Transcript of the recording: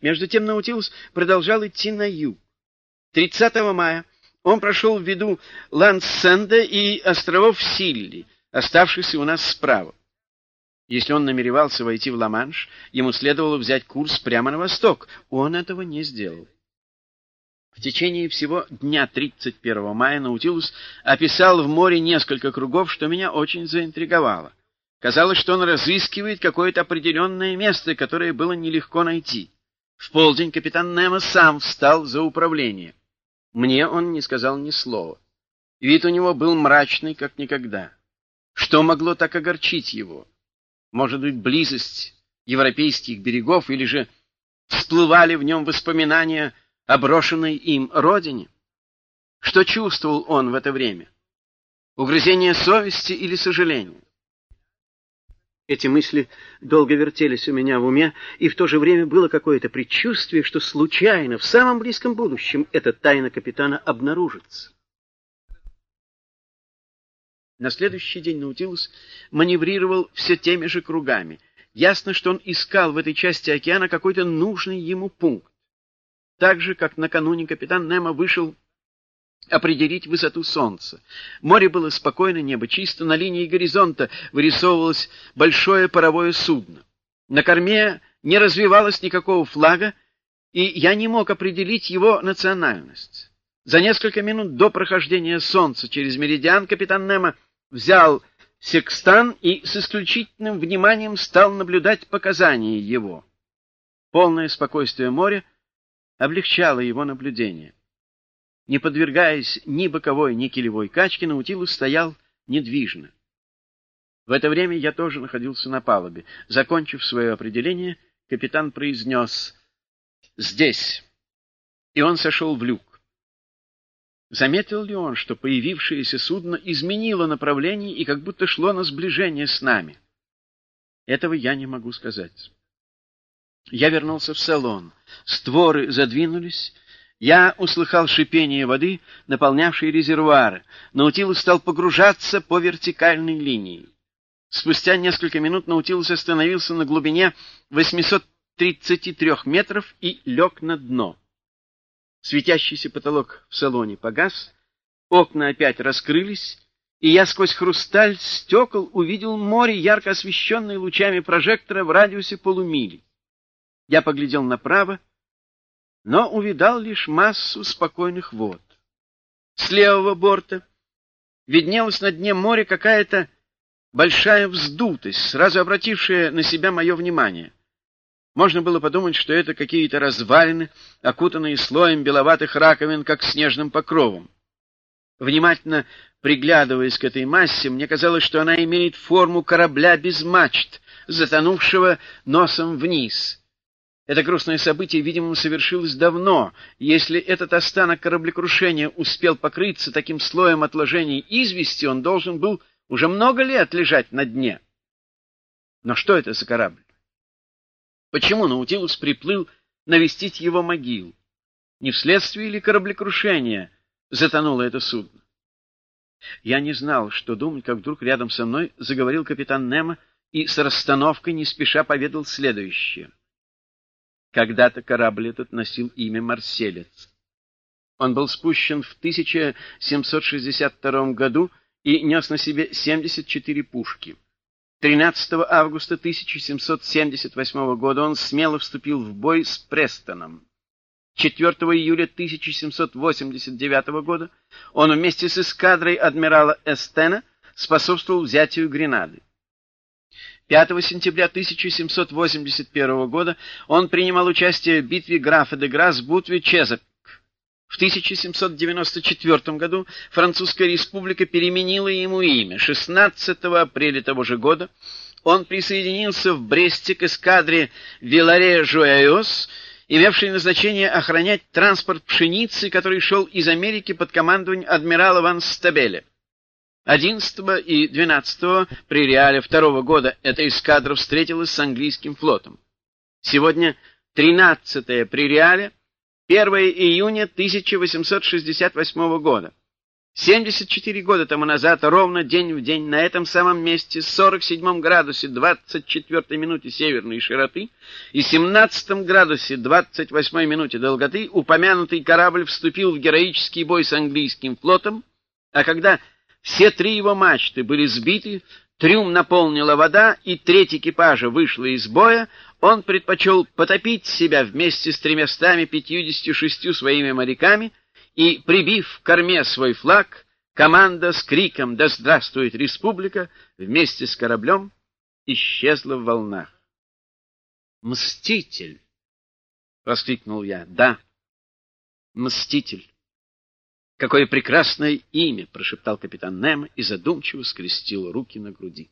Между тем Наутилус продолжал идти на юг. 30 мая он прошел в виду Ландсенда и островов Силли, оставшихся у нас справа. Если он намеревался войти в Ла-Манш, ему следовало взять курс прямо на восток. Он этого не сделал. В течение всего дня 31 мая Наутилус описал в море несколько кругов, что меня очень заинтриговало. Казалось, что он разыскивает какое-то определенное место, которое было нелегко найти. В полдень капитан Немо сам встал за управление. Мне он не сказал ни слова. Вид у него был мрачный, как никогда. Что могло так огорчить его? Может быть, близость европейских берегов, или же всплывали в нем воспоминания о брошенной им родине? Что чувствовал он в это время? Угрызение совести или сожаление? Эти мысли долго вертелись у меня в уме, и в то же время было какое-то предчувствие, что случайно, в самом близком будущем, эта тайна капитана обнаружится. На следующий день Наутилус маневрировал все теми же кругами. Ясно, что он искал в этой части океана какой-то нужный ему пункт. Так же, как накануне капитан Немо вышел определить высоту солнца. Море было спокойно, небо чисто, на линии горизонта вырисовывалось большое паровое судно. На корме не развивалось никакого флага, и я не мог определить его национальность. За несколько минут до прохождения солнца через меридиан капитан Немо взял секстан и с исключительным вниманием стал наблюдать показания его. Полное спокойствие моря облегчало его наблюдение. Не подвергаясь ни боковой, ни килевой качке, Наутилус стоял недвижно. В это время я тоже находился на палубе. Закончив свое определение, капитан произнес «Здесь!» И он сошел в люк. Заметил ли он, что появившееся судно изменило направление и как будто шло на сближение с нами? Этого я не могу сказать. Я вернулся в салон. Створы задвинулись, я услыхал шипение воды, наполнявшей резервуары. Наутилус стал погружаться по вертикальной линии. Спустя несколько минут Наутилус остановился на глубине 833 метров и лег на дно. Светящийся потолок в салоне погас, окна опять раскрылись, и я сквозь хрусталь стекол увидел море, ярко освещенное лучами прожектора в радиусе полумили. Я поглядел направо, но увидал лишь массу спокойных вод. С левого борта виднелась на дне моря какая-то большая вздутость, сразу обратившая на себя мое внимание. Можно было подумать, что это какие-то развалины, окутанные слоем беловатых раковин, как снежным покровом. Внимательно приглядываясь к этой массе, мне казалось, что она имеет форму корабля без мачт, затонувшего носом вниз. Это грустное событие, видимо, совершилось давно. Если этот останок кораблекрушения успел покрыться таким слоем отложений извести, он должен был уже много лет лежать на дне. Но что это за корабль? Почему Наутилус приплыл навестить его могилу? Не вследствие ли кораблекрушения затонуло это судно? Я не знал, что думать, как вдруг рядом со мной заговорил капитан Немо и с расстановкой не спеша поведал следующее. Когда-то корабль этот носил имя «Марселец». Он был спущен в 1762 году и нес на себе 74 пушки. 13 августа 1778 года он смело вступил в бой с Престоном. 4 июля 1789 года он вместе с эскадрой адмирала Эстена способствовал взятию Гренады. 5 сентября 1781 года он принимал участие в битве графа де Грасс бутве Чезапик. В 1794 году Французская республика переменила ему имя. 16 апреля того же года он присоединился в Бресте к эскадре Виларе-Жуайос, имевшей назначение охранять транспорт пшеницы, который шел из Америки под командованием адмирала Ван Стабеля. 11 и 12 при реале второго года эта эскадра встретилась с английским флотом. Сегодня 13 при реале 1 июня 1868 года. 74 года тому назад, ровно день в день, на этом самом месте, с 47 градусе 24 минуте северной широты и 17 градусе 28 минуте долготы, упомянутый корабль вступил в героический бой с английским флотом, а когда все три его мачты были сбиты, трюм наполнила вода, и треть экипажа вышла из боя, он предпочел потопить себя вместе с тремястами пятьюдесятью шестью своими моряками, и, прибив к корме свой флаг, команда с криком «Да здравствует республика!» вместе с кораблем исчезла в волнах. «Мститель!» — воскликнул я. «Да, мститель!» «Какое прекрасное имя!» — прошептал капитан Немо и задумчиво скрестил руки на груди.